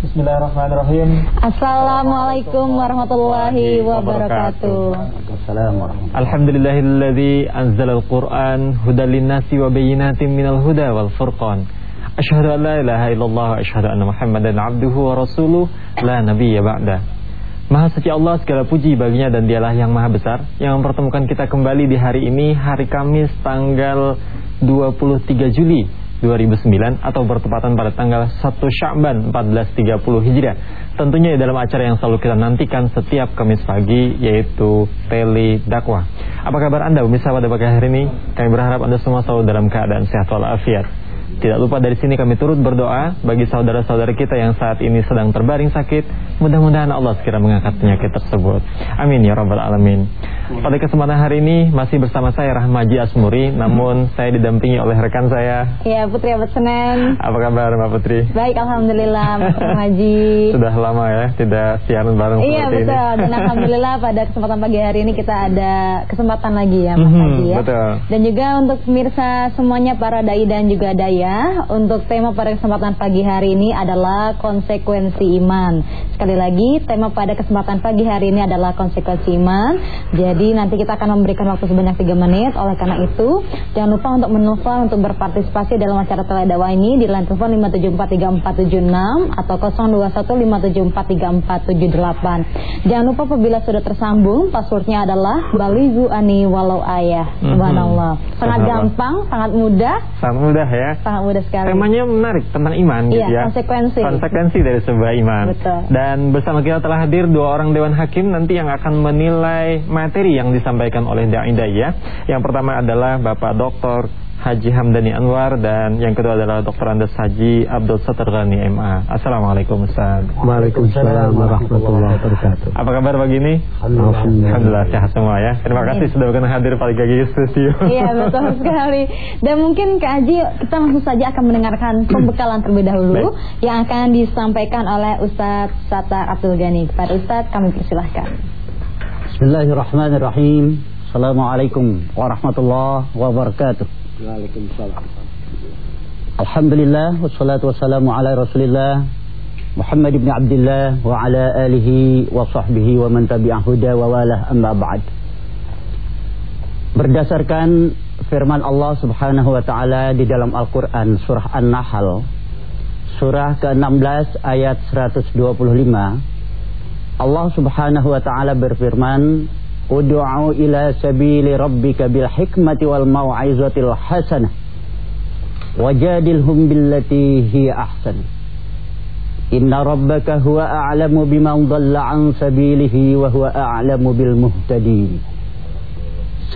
Bismillahirrahmanirrahim. Assalamualaikum warahmatullahi wabarakatuh. Assalamualaikum. Alhamdulillahilladzi anzalal Qur'an hudal linnasi wa bayyinatin minal huda wal furqan. Asyhadu an la ilaha illallah wa asyhadu anna Muhammadan abduhu wa rasuluh la nabiyya ba'da. Maha suci Allah segala puji baginya dan dialah yang maha besar yang mempertemukan kita kembali di hari ini hari Kamis tanggal 23 Juli 2009 atau bertepatan pada tanggal 1 Sya'ban 1430 Hijriah. Tentunya dalam acara yang selalu kita nantikan setiap Kamis pagi yaitu Tele Dakwah. Apa kabar Anda pemirsa pada pagi hari ini? Kami berharap Anda semua selalu dalam keadaan sehat walafiat. Tidak lupa dari sini kami turut berdoa bagi saudara-saudara kita yang saat ini sedang terbaring sakit. Mudah-mudahan Allah segera mengangkat penyakit tersebut. Amin ya rabbal alamin. Pada kesempatan hari ini masih bersama saya Rahmaji Asmuri, namun saya didampingi oleh rekan saya. Ya Putri Abad Senen. Apa kabar Mbak Putri? Baik, alhamdulillah Mbak Rahmaji. Sudah lama ya tidak siaran bareng iya, seperti betul. ini. Dan alhamdulillah pada kesempatan pagi hari ini kita ada kesempatan lagi ya Mas Mhm, Haji ya. betul. Dan juga untuk pemirsa semuanya para dai dan juga daya, untuk tema pada kesempatan pagi hari ini adalah konsekuensi iman. Sekali lagi, tema pada kesempatan pagi hari ini adalah konsekuensi iman. Jadi nanti kita akan memberikan waktu sebanyak 3 menit. Oleh karena itu, jangan lupa untuk menelpon untuk berpartisipasi dalam acara teledawa ini di line telepon 5743476 atau 0215743478. Jangan lupa apabila sudah tersambung, passwordnya adalah baligu ani walau ayah. Mhm. Subhanallah. Sangat gampang, sangat mudah, Sangat mudah ya. sangat mudah sekali. Temanya menarik tentang iman Iya, gitu ya. konsekuensi. Konsekuensi dari sebuah iman. Betul. Dan bersama kita telah hadir dua orang dewan hakim nanti yang akan menilai materi yang disampaikan oleh dai dai ya. Yang pertama adalah Bapak Dr. Haji Hamdani Anwar dan yang kedua adalah Dr. Andes Haji Abdul Satergani MA. Assalamualaikum Ustaz. Waalaikumsalam warahmatullahi wabarakatuh. Apa kabar pagi ini? Alhamdulillah. Alhamdulillah sehat semua ya. Terima kasih sudah berkenan hadir pagi pagi di studio. Iya betul sekali. Dan mungkin Kak Haji kita langsung saja akan mendengarkan pembekalan terlebih dahulu Baik. yang akan disampaikan oleh Ustadz Sata Abdul Ghani. Kepada Ustadz kami persilahkan. Bismillahirrahmanirrahim. Assalamualaikum warahmatullahi wabarakatuh. Waalaikumsalam. Alhamdulillah wassalatu wassalamu ala Rasulillah Muhammad ibn Abdullah wa ala alihi wa sahbihi wa man tabi'ah huda wa walah amma ba'd. Berdasarkan firman Allah Subhanahu wa taala di dalam Al-Qur'an surah An-Nahl surah ke-16 ayat 125 Allah Subhanahu wa taala berfirman, "Ud'u ila sabili rabbika bil hikmati wal mau'izatil hasanah wajadilhum billati hiya ahsan." Inna rabbaka huwa a'lamu biman dhalla an sabilihi wa huwa a'lamu bil muhtadin.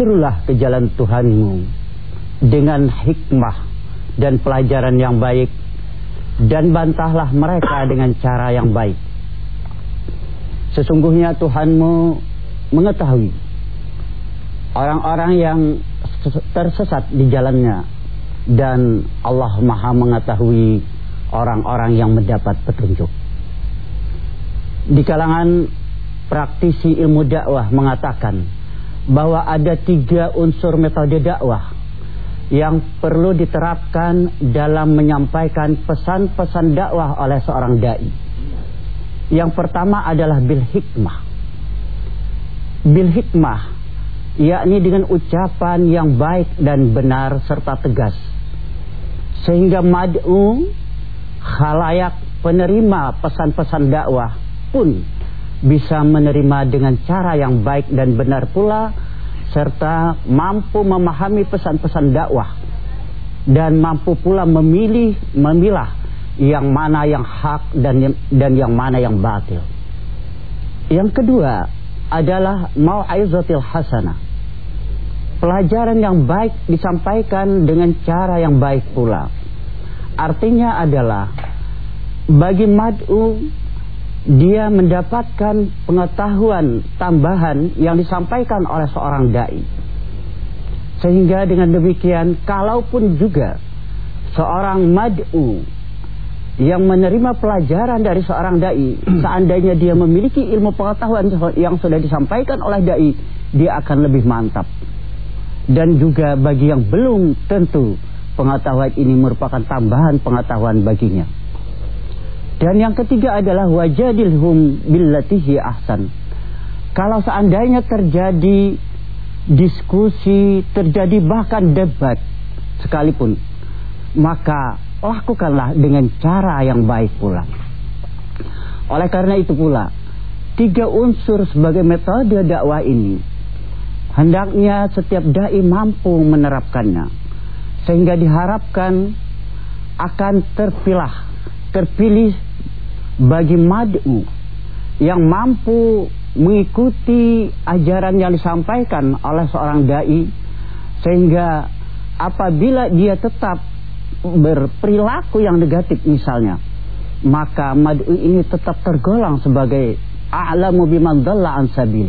Serulah ke jalan Tuhanmu dengan hikmah dan pelajaran yang baik dan bantahlah mereka dengan cara yang baik. Sesungguhnya Tuhanmu mengetahui orang-orang yang tersesat di jalannya dan Allah Maha mengetahui orang-orang yang mendapat petunjuk. Di kalangan praktisi ilmu dakwah mengatakan bahwa ada tiga unsur metode dakwah yang perlu diterapkan dalam menyampaikan pesan-pesan dakwah oleh seorang dai. Yang pertama adalah bil hikmah. Bil hikmah yakni dengan ucapan yang baik dan benar serta tegas. Sehingga mad'u khalayak penerima pesan-pesan dakwah pun bisa menerima dengan cara yang baik dan benar pula serta mampu memahami pesan-pesan dakwah dan mampu pula memilih memilah yang mana yang hak dan yang, dan yang mana yang batil. Yang kedua adalah mau'izatil hasanah. Pelajaran yang baik disampaikan dengan cara yang baik pula. Artinya adalah bagi mad'u dia mendapatkan pengetahuan tambahan yang disampaikan oleh seorang dai. Sehingga dengan demikian kalaupun juga seorang mad'u yang menerima pelajaran dari seorang dai, seandainya dia memiliki ilmu pengetahuan yang sudah disampaikan oleh dai, dia akan lebih mantap. Dan juga bagi yang belum tentu pengetahuan ini merupakan tambahan pengetahuan baginya. Dan yang ketiga adalah wajadilhum billatihi ahsan. Kalau seandainya terjadi diskusi, terjadi bahkan debat sekalipun, maka lakukanlah dengan cara yang baik pula. Oleh karena itu pula, tiga unsur sebagai metode dakwah ini hendaknya setiap dai mampu menerapkannya sehingga diharapkan akan terpilah terpilih bagi mad'u yang mampu mengikuti ajaran yang disampaikan oleh seorang dai sehingga apabila dia tetap berperilaku yang negatif misalnya maka mad'u ini tetap tergolong sebagai a'lamu biman dhalla an sabil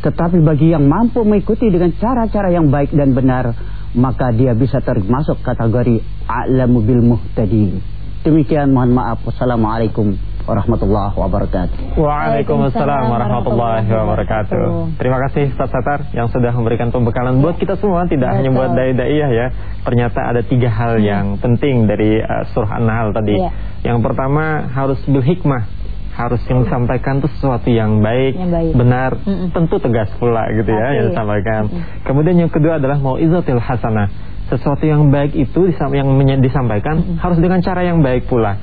tetapi bagi yang mampu mengikuti dengan cara-cara yang baik dan benar maka dia bisa termasuk kategori a'lamu bil muhtadin. Demikian mohon maaf. Wassalamualaikum warahmatullahi wabarakatuh. Waalaikumsalam warahmatullahi wabarakatuh. Terima kasih Ustaz Satar yang sudah memberikan pembekalan buat kita semua, tidak Betul. hanya buat dai-daiyah ya. Ternyata ada tiga hal hmm. yang penting dari uh, surah An-Nahl tadi. Ya. Yang pertama harus bil hikmah harus yang disampaikan itu sesuatu yang baik, yang baik. benar, mm -mm. tentu tegas pula gitu ya yang disampaikan. Mm -mm. Kemudian yang kedua adalah mau izatil hasanah. Sesuatu yang baik itu yang disampaikan mm -mm. harus dengan cara yang baik pula.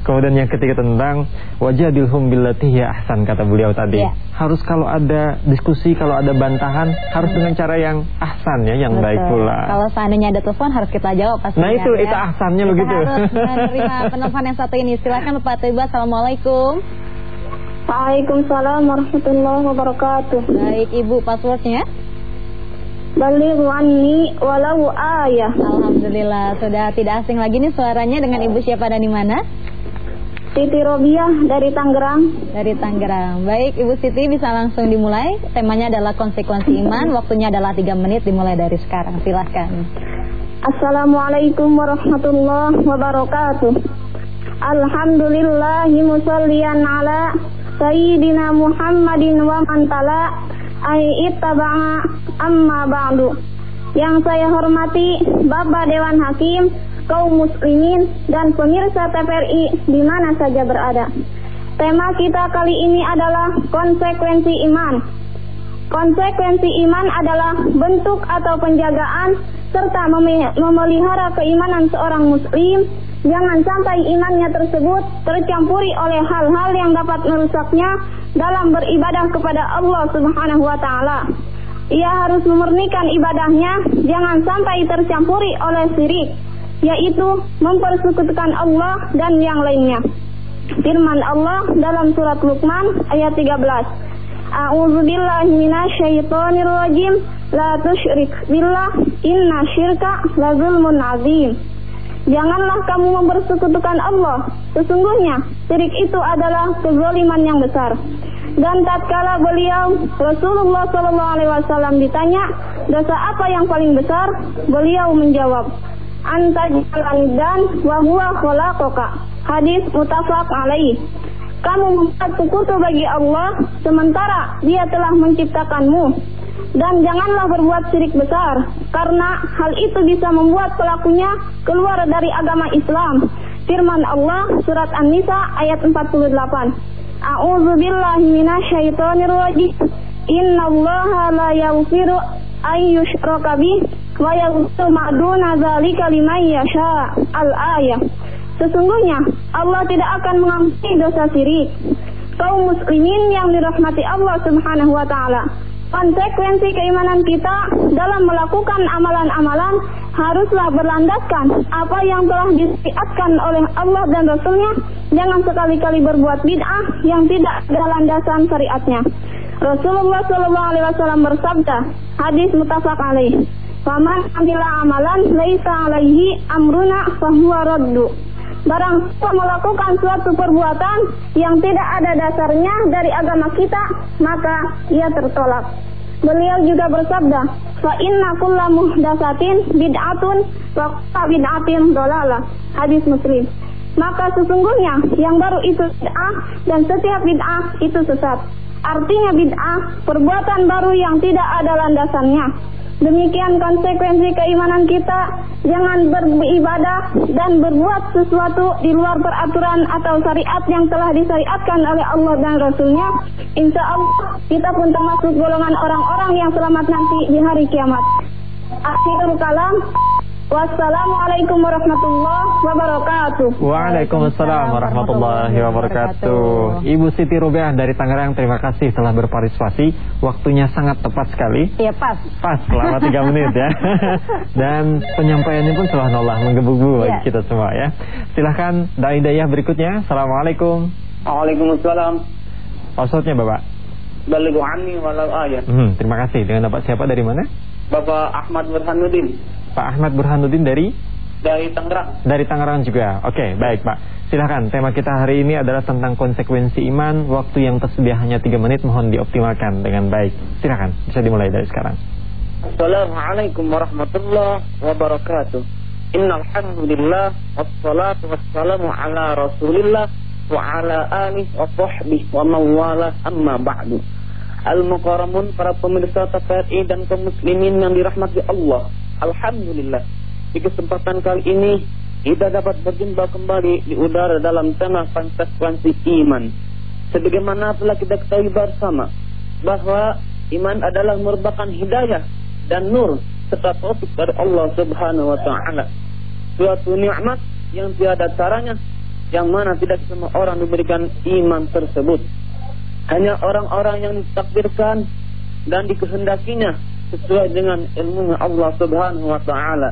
Kemudian yang ketiga tentang wajadilhum billati ya ahsan kata beliau tadi. Ya. Harus kalau ada diskusi, kalau ada bantahan harus dengan cara yang ahsan ya, yang Betul. baik pula. Kalau seandainya ada telepon harus kita jawab pasti. Nah itu ya. itu ahsannya kita begitu. Harus menerima penelpon yang satu ini. Silakan Pak Tiba. Assalamualaikum. Waalaikumsalam warahmatullahi wabarakatuh. Baik Ibu passwordnya? Balighu anni walau ayah. Alhamdulillah sudah tidak asing lagi nih suaranya dengan Ibu siapa dan di mana? Siti Robiah dari Tangerang. Dari Tangerang. Baik, Ibu Siti bisa langsung dimulai. Temanya adalah konsekuensi iman. Waktunya adalah 3 menit dimulai dari sekarang. Silahkan. Assalamualaikum warahmatullahi wabarakatuh. Alhamdulillahi musallian ala Sayyidina Muhammadin wa man tala ai ittaba'a amma ba'du. Yang saya hormati Bapak Dewan Hakim kaum muslimin dan pemirsa TVRI di mana saja berada. Tema kita kali ini adalah konsekuensi iman. Konsekuensi iman adalah bentuk atau penjagaan serta memelihara keimanan seorang muslim. Jangan sampai imannya tersebut tercampuri oleh hal-hal yang dapat merusaknya dalam beribadah kepada Allah Subhanahu wa taala. Ia harus memurnikan ibadahnya, jangan sampai tercampuri oleh syirik yaitu mempersekutukan Allah dan yang lainnya. Firman Allah dalam surat Luqman ayat 13. A'udzu billahi minasyaitonir rajim. La tusyrik billah inna syirka la zulmun azim. Janganlah kamu mempersekutukan Allah. Sesungguhnya syirik itu adalah kezaliman yang besar. Dan tatkala beliau Rasulullah Wasallam ditanya dosa apa yang paling besar, beliau menjawab, anta dan wa huwa khalaqaka. Hadis mutafaq alaih. Kamu membuat sekutu bagi Allah sementara Dia telah menciptakanmu. Dan janganlah berbuat syirik besar karena hal itu bisa membuat pelakunya keluar dari agama Islam. Firman Allah surat An-Nisa ayat 48. A'udzu billahi minasyaitonir rajim. Innallaha la yaghfiru ayyushraka bih wa yaghfiru dzalika liman yasha. Al-ayah. Sesungguhnya Allah tidak akan mengampuni dosa syirik. Kaum muslimin yang dirahmati Allah Subhanahu wa taala. Konsekuensi keimanan kita dalam melakukan amalan-amalan haruslah berlandaskan apa yang telah disiatkan oleh Allah dan Rasulnya. Jangan sekali-kali berbuat bid'ah yang tidak ada landasan syariatnya. Rasulullah Shallallahu Alaihi Wasallam bersabda, hadis mutafak alaih. Faman amila amalan laisa alaihi amruna fahuwa raddu. Barang siapa melakukan suatu perbuatan yang tidak ada dasarnya dari agama kita, maka ia tertolak. Beliau juga bersabda, "Fa inna kulla muhdatsatin bid'atun wa bid'atin dolalah." Hadis Muslim. Maka sesungguhnya yang baru itu bid'ah dan setiap bid'ah itu sesat. Artinya bid'ah perbuatan baru yang tidak ada landasannya. Demikian konsekuensi keimanan kita. Jangan beribadah dan berbuat sesuatu di luar peraturan atau syariat yang telah disyariatkan oleh Allah dan Rasulnya. Insya Allah kita pun termasuk golongan orang-orang yang selamat nanti di hari kiamat. Akhirul kalam. Wassalamualaikum warahmatullahi wabarakatuh. Waalaikumsalam warahmatullahi wabarakatuh. Ibu Siti Rubiah dari Tangerang, terima kasih telah berpartisipasi. Waktunya sangat tepat sekali. Iya pas. Pas selama 3 menit ya. Dan penyampaiannya pun subhanallah menggebu-gebu bagi Iya. kita semua ya. Silahkan dai dayah berikutnya. Assalamualaikum. Waalaikumsalam. Passwordnya Bapak. Balighu anni walau ayat. Hmm, terima kasih. Dengan Bapak siapa dari mana? Bapak Ahmad Burhanuddin Pak Ahmad Burhanuddin dari dari Tangerang. dari Tangerang juga. Oke, baik Pak. Silahkan, tema kita hari ini adalah tentang konsekuensi iman. Waktu yang tersedia hanya 3 menit, mohon dioptimalkan dengan baik. Silahkan, bisa dimulai dari sekarang. Assalamualaikum warahmatullahi wabarakatuh. Innal hamdulillah wassalatu wassalamu ala Rasulillah wa ala alihi wa sahbihi wa mawala amma ba'du. Al-Mukarramun para pemirsa TVRI dan kaum muslimin yang dirahmati Allah. Alhamdulillah. Di kesempatan kali ini kita dapat berjumpa kembali di udara dalam tema konsekuensi iman. Sebagaimana telah kita ketahui bersama bahwa iman adalah merupakan hidayah dan nur serta taufik dari Allah Subhanahu wa taala. Suatu nikmat yang tiada caranya yang mana tidak semua orang diberikan iman tersebut. Hanya orang-orang yang ditakdirkan dan dikehendakinya sesuai dengan ilmu Allah Subhanahu wa taala.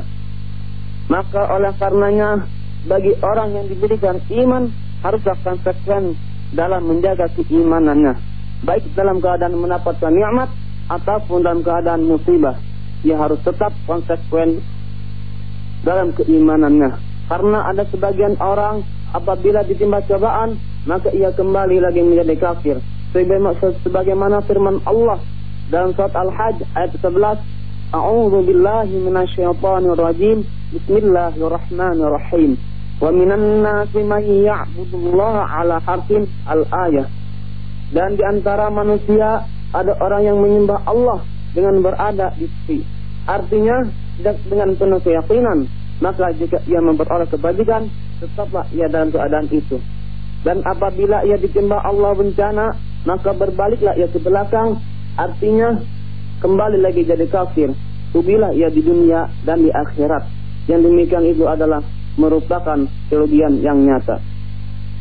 Maka oleh karenanya bagi orang yang diberikan iman haruslah konsekuen dalam menjaga keimanannya, baik dalam keadaan mendapatkan nikmat ataupun dalam keadaan musibah. Dia harus tetap konsekuen dalam keimanannya. Karena ada sebagian orang apabila ditimpa cobaan maka ia kembali lagi menjadi kafir. Sebagaimana firman Allah dalam surat Al-Hajj ayat 11, A'udzu billahi minasyaitonir rajim. Bismillahirrahmanirrahim. Wa minan nasi man ya'budullaha 'ala harfin al-ayah. Dan di antara manusia ada orang yang menyembah Allah dengan berada di tepi. Artinya dengan penuh keyakinan. Maka jika ia memperoleh kebajikan, tetaplah ia dalam keadaan itu. Dan apabila ia ditimpa Allah bencana, maka berbaliklah ia ke belakang. Artinya kembali lagi jadi kafir. Ubilah ia di dunia dan di akhirat. Yang demikian itu adalah merupakan kerugian yang nyata.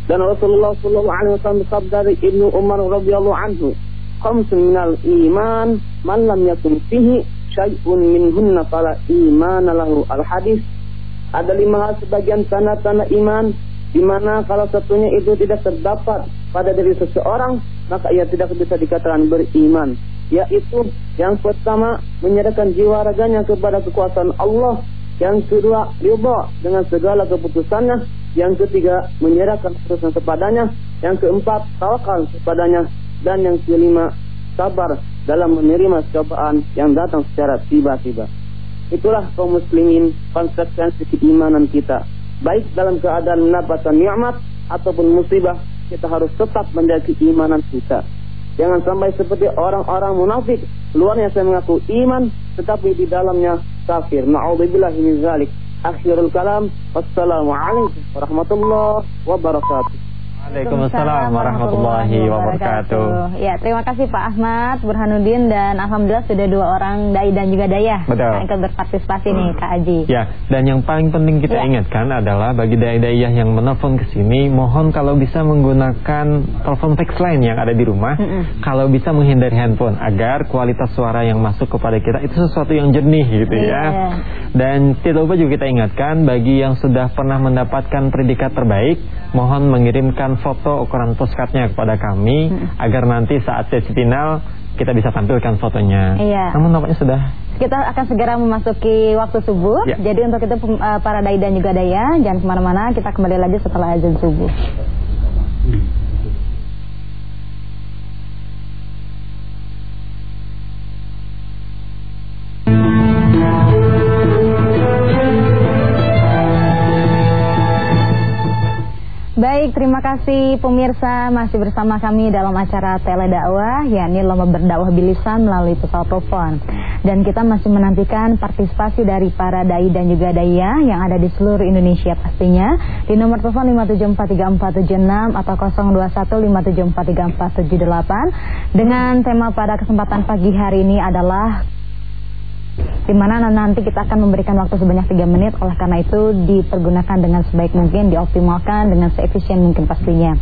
Dan Rasulullah Shallallahu Alaihi Wasallam dari Ibnu Umar radhiyallahu anhu, "Khamsun minal iman, man lam yakun fihi syai'un minhunna fala imana lahu." Al hadis ada lima hal sebagian tanda-tanda iman di mana kalau satunya itu tidak terdapat pada diri seseorang maka ia tidak bisa dikatakan beriman. Yaitu yang pertama menyerahkan jiwa raganya kepada kekuasaan Allah. Yang kedua ridha dengan segala keputusannya. Yang ketiga menyerahkan keputusan kepadanya. Yang keempat tawakal kepadanya. Dan yang kelima sabar dalam menerima cobaan yang datang secara tiba-tiba. Itulah kaum muslimin konsekuensi keimanan kita baik dalam keadaan mendapatkan nikmat ataupun musibah kita harus tetap menjaga keimanan kita. Jangan sampai seperti orang-orang munafik. Luarnya saya mengaku iman tetapi di dalamnya kafir. Na'udzubillah min zalik. Akhirul kalam. Wassalamualaikum warahmatullahi wabarakatuh Waalaikumsalam warahmatullahi wabarakatuh. Ya, terima kasih Pak Ahmad Burhanuddin dan alhamdulillah sudah dua orang dai dan juga dayah Betul. yang ikut berpartisipasi nih Kak Aji. Ya, dan yang paling penting kita Ya. ingatkan adalah bagi dai-dayah yang menelpon ke sini, mohon kalau bisa menggunakan telepon fax line yang ada di rumah, Mm-mm. kalau bisa menghindari handphone agar kualitas suara yang masuk kepada kita itu sesuatu yang jernih gitu ya. Iya. Dan tidak lupa juga kita ingatkan bagi yang sudah pernah mendapatkan predikat terbaik, mohon mengirimkan foto ukuran postcardnya kepada kami Mm-mm. agar nanti saat sesi final kita bisa tampilkan fotonya. Iya. Namun nampaknya sudah Kita akan segera memasuki waktu subuh. Ya. Jadi untuk itu eh, para dai dan juga daya jangan ke mana-mana. Kita kembali lagi setelah azan subuh. Baik, terima kasih pemirsa. Masih bersama kami dalam acara tele dakwah yakni lomba berdakwah bilisan melalui pesawat telepon. Dan kita masih menantikan partisipasi dari para dai dan juga daya yang ada di seluruh Indonesia pastinya. Di nomor telepon 5743476 atau 0215743478 dengan tema pada kesempatan pagi hari ini adalah di mana nanti kita akan memberikan waktu sebanyak 3 menit. Oleh karena itu dipergunakan dengan sebaik mungkin dioptimalkan dengan seefisien mungkin pastinya.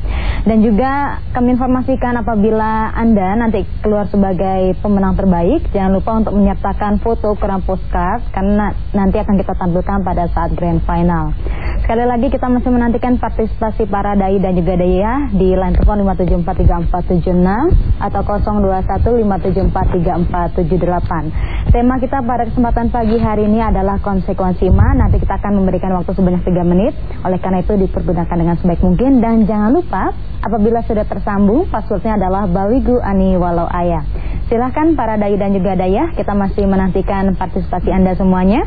Dan juga kami informasikan apabila Anda nanti keluar sebagai pemenang terbaik jangan lupa untuk menyertakan foto ukuran postcard karena nanti akan kita tampilkan pada saat grand final. Sekali lagi kita masih menantikan partisipasi para dai dan juga daya di line telepon 5743476 atau 0215743478 tema kita pada kesempatan pagi hari ini adalah konsekuensi iman. Nanti kita akan memberikan waktu sebanyak 3 menit. Oleh karena itu dipergunakan dengan sebaik mungkin. Dan jangan lupa apabila sudah tersambung, passwordnya adalah bawigu ani walau ayah. Silahkan para dai dan juga daya, kita masih menantikan partisipasi Anda semuanya.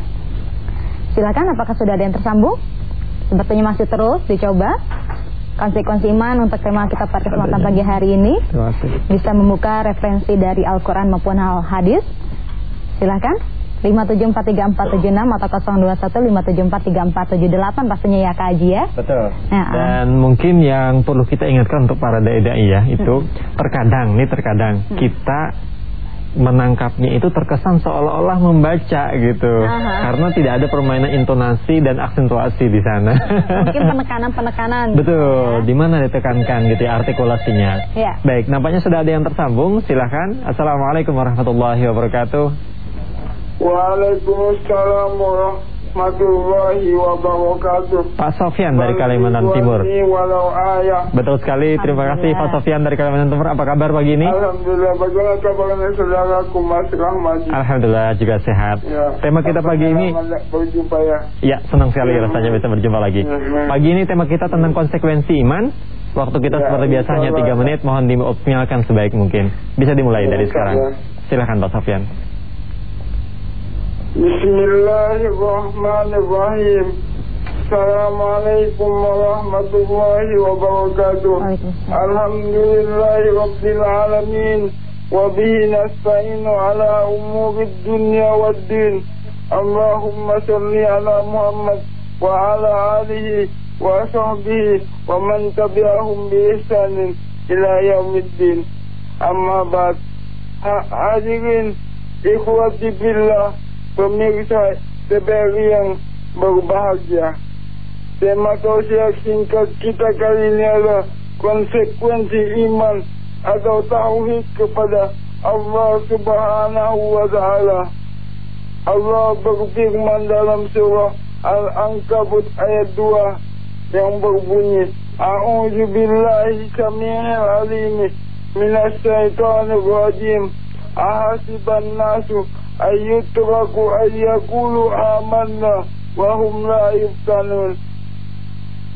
Silahkan apakah sudah ada yang tersambung? Sepertinya masih terus dicoba konsekuensi iman untuk tema kita pada kesempatan pagi hari ini bisa membuka referensi dari Al-Quran maupun Al-Hadis Silahkan 5743476 atau 0215743478 pastinya ya Kak Haji ya. Betul. Nah, Dan uh. mungkin yang perlu kita ingatkan untuk para dai-dai ya itu hmm. terkadang nih terkadang hmm. kita menangkapnya itu terkesan seolah-olah membaca gitu Aha. karena tidak ada permainan intonasi dan aksentuasi di sana mungkin penekanan-penekanan betul ya. di mana ditekankan gitu ya artikulasinya ya. baik nampaknya sudah ada yang tersambung silahkan assalamualaikum warahmatullahi wabarakatuh Waalaikumsalam warahmatullahi wabarakatuh. Pak Sofian dari Kalimantan Timur. Betul sekali. Terima kasih Pak Sofian dari Kalimantan Timur. Apa kabar pagi ini? Alhamdulillah. Bagaimana kabarnya saudaraku Mas Rahmadi? Alhamdulillah juga sehat. Ya. Tema kita pagi ini. Berjumpa ya. Ya, senang sekali ya, rasanya bisa berjumpa lagi. Ya, pagi ini tema kita tentang konsekuensi iman. Waktu kita ya, seperti biasanya 3 menit, mohon dioptimalkan sebaik mungkin. Bisa dimulai ya, dari sekarang. Silakan Pak Sofian. بسم الله الرحمن الرحيم السلام عليكم ورحمة الله وبركاته الحمد لله رب العالمين وبه نستعين على أمور الدنيا والدين اللهم صل على محمد وعلى آله وصحبه ومن تبعهم بإحسان إلى يوم الدين أما بعد hadirin ikhwati billah pemirsa TVRI yang berbahagia. Tema tausiah singkat kita kali ini adalah konsekuensi iman atau tauhid kepada Allah Subhanahu wa taala. Allah berfirman dalam surah Al-Ankabut ayat 2 yang berbunyi A'udzu billahi samii'il 'aliim minas syaitonir rajim. Ahasiban nasu ayyutraku ayyakulu amanna wahum la yuftanun.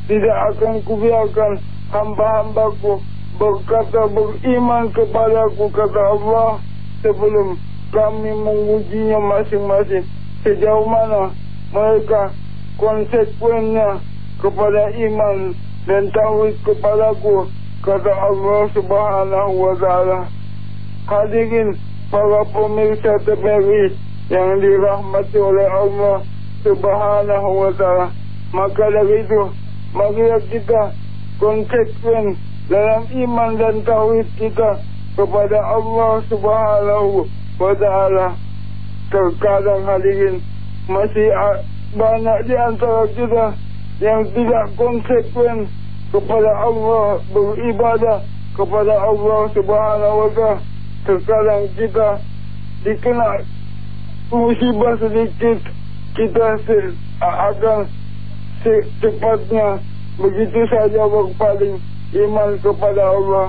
Tidak akan kubiarkan hamba-hambaku berkata beriman kepadaku kata Allah sebelum kami mengujinya masing-masing. Sejauh mana mereka konsekuennya kepada iman dan tauhid kepadaku kata Allah subhanahu wa ta'ala. Hadirin para pemirsa TVRI yang dirahmati oleh Allah Subhanahu wa taala. Maka dari itu, marilah kita konsekuen dalam iman dan tauhid kita kepada Allah Subhanahu wa taala. Terkadang hadirin masih banyak di antara kita yang tidak konsekuen kepada Allah beribadah kepada Allah Subhanahu wa taala terkadang kita dikena musibah sedikit kita se akan secepatnya. Begitu saja berpaling iman kepada Allah.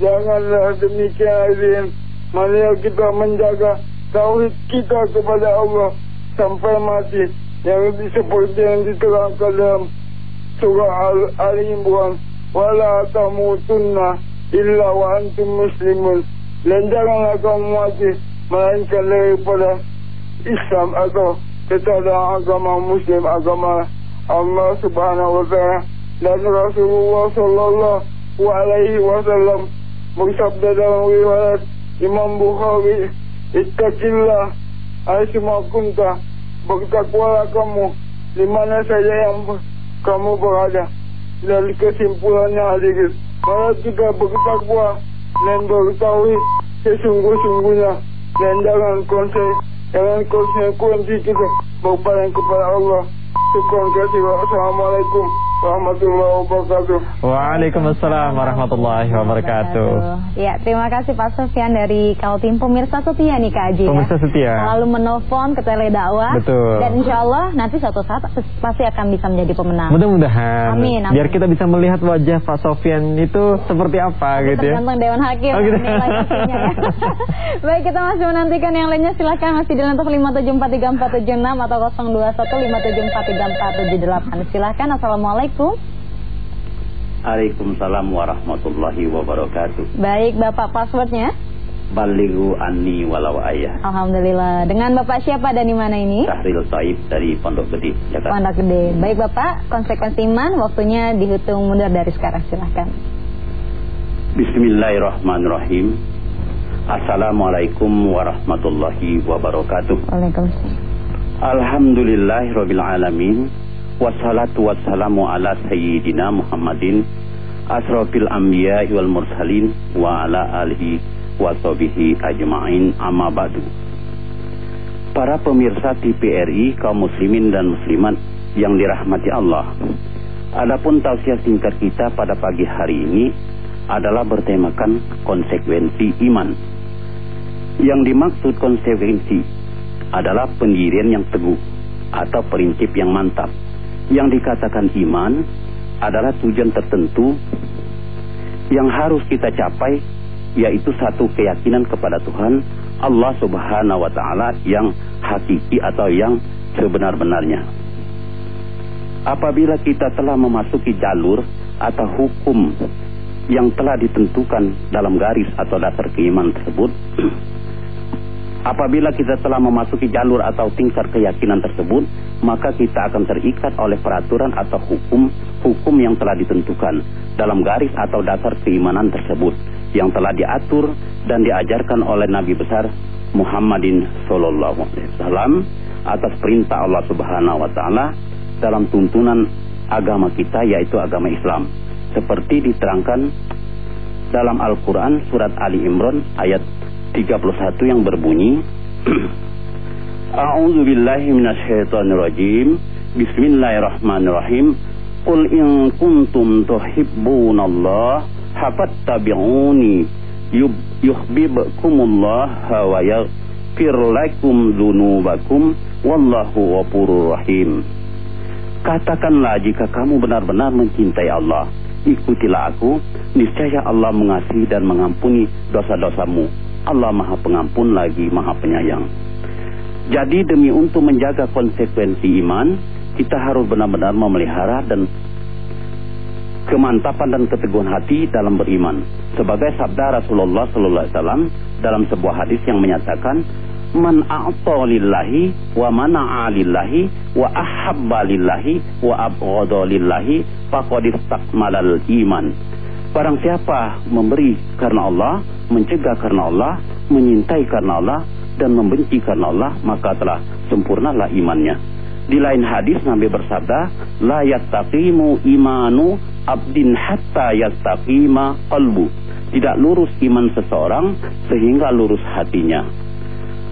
Janganlah demikian hadirin marilah kita menjaga tauhid kita kepada Allah sampai mati. Yang seperti yang diterangkan dalam surah Al-Imran wala tamutunna illa wa antum muslimun dan janganlah kamu mati melainkan daripada Islam atau kepada agama Muslim agama Allah Subhanahu Wa Taala dan Rasulullah Shallallahu Alaihi Wasallam bersabda dalam riwayat Imam Bukhari, Ittaqillah, Aisyma kunta, bertakwalah kamu di mana saja yang kamu berada. Dan kesimpulannya hadirin, para kita bertakwa dan bertauhid sesungguh-sungguhnya dan jangan konsen, jangan konsekuensi kita berpaling kepada Allah. Kasih. Wassalamualaikum warahmatullahi wabarakatuh. Waalaikumsalam warahmatullahi wabarakatuh. Ya, terima kasih Pak Sofian dari Kaltim Pemirsa setia nih Kak Aji ya. Pemirsa setia. Selalu menelpon ke tele dakwah. Betul. Dan insya Allah nanti suatu saat pasti akan bisa menjadi pemenang. Mudah-mudahan. Amin, amin. Biar kita bisa melihat wajah Pak Sofian itu seperti apa gitu ya. Tergantung Dewan Hakim Oh, gitu. ya. Baik, kita masih menantikan yang lainnya. Silahkan masih di lantai 5743476 atau 0215743478. Silahkan. Assalamualaikum. Waalaikumsalam warahmatullahi wabarakatuh. Baik, Bapak passwordnya? Balighu anni walau ayah. Alhamdulillah. Dengan Bapak siapa dan di mana ini? Syahril Taib dari Pondok Gede, Jakarta. Pondok Gede. Baik Bapak, konsekuensi iman waktunya dihitung mundur dari sekarang. Silahkan. Bismillahirrahmanirrahim. Assalamualaikum warahmatullahi wabarakatuh. Waalaikumsalam. Alhamdulillahirabbil alamin. Wassalatu wassalamu ala sayyidina Muhammadin asrofil anbiya wal mursalin wa ala alihi wa sahbihi ajma'in amma ba'du. Para pemirsa TPRI kaum muslimin dan muslimat yang dirahmati Allah. Adapun tausiah singkat kita pada pagi hari ini adalah bertemakan konsekuensi iman. Yang dimaksud konsekuensi adalah pendirian yang teguh atau prinsip yang mantap. Yang dikatakan iman adalah tujuan tertentu yang harus kita capai yaitu satu keyakinan kepada Tuhan Allah Subhanahu wa taala yang hakiki atau yang sebenar-benarnya. Apabila kita telah memasuki jalur atau hukum yang telah ditentukan dalam garis atau dasar keimanan tersebut, apabila kita telah memasuki jalur atau tingkat keyakinan tersebut, maka kita akan terikat oleh peraturan atau hukum hukum yang telah ditentukan dalam garis atau dasar keimanan tersebut yang telah diatur dan diajarkan oleh Nabi besar Muhammadin Sallallahu Alaihi Wasallam atas perintah Allah Subhanahu Wa Taala dalam tuntunan agama kita yaitu agama Islam. Seperti diterangkan dalam Al-Quran surat Ali Imran ayat 31 yang berbunyi A'udzu billahi minasyaitonir rajim. Bismillahirrahmanirrahim. Qul in kuntum tuhibbunallaha fattabi'uni yuhibbukumullah wa yaghfir lakum dzunubakum wallahu ghafurur rahim. Katakanlah jika kamu benar-benar mencintai Allah ikutilah aku niscaya Allah mengasihi dan mengampuni dosa-dosamu Allah Maha Pengampun lagi Maha Penyayang. Jadi demi untuk menjaga konsekuensi iman, kita harus benar-benar memelihara dan kemantapan dan keteguhan hati dalam beriman. Sebagai sabda Rasulullah sallallahu alaihi wasallam dalam sebuah hadis yang menyatakan man a'ta lillahi wa mana'a lillahi wa ahabba lillahi wa abghadha lillahi faqad istakmalal iman. Barang siapa memberi karena Allah, mencegah karena Allah, menyintai karena Allah, dan membenci karena Allah, maka telah sempurnalah imannya. Di lain hadis Nabi bersabda, La yastaqimu imanu abdin hatta yastaqima qalbu. Tidak lurus iman seseorang sehingga lurus hatinya.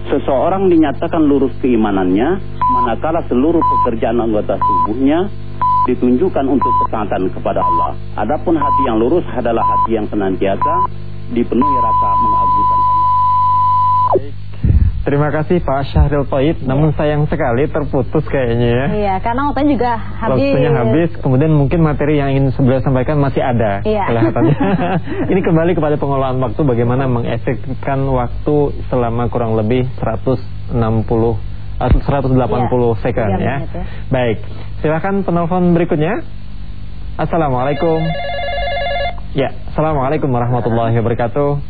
Seseorang dinyatakan lurus keimanannya manakala seluruh pekerjaan anggota tubuhnya ditunjukkan untuk ketaatan kepada Allah. Adapun hati yang lurus adalah hati yang senantiasa dipenuhi rasa mengagungkan Allah. Baik. Terima kasih Pak Syahril Toib. Namun sayang sekali terputus kayaknya ya. Iya, karena waktunya juga habis. Waktunya habis, kemudian mungkin materi yang ingin beliau sampaikan masih ada Iya. kelihatannya. Ini kembali kepada pengelolaan waktu, bagaimana mengefektifkan waktu selama kurang lebih 160 eh, 180 Iya, second tiga ya. ya. Baik, silakan penelpon berikutnya. Assalamualaikum. Ya, assalamualaikum warahmatullahi wabarakatuh.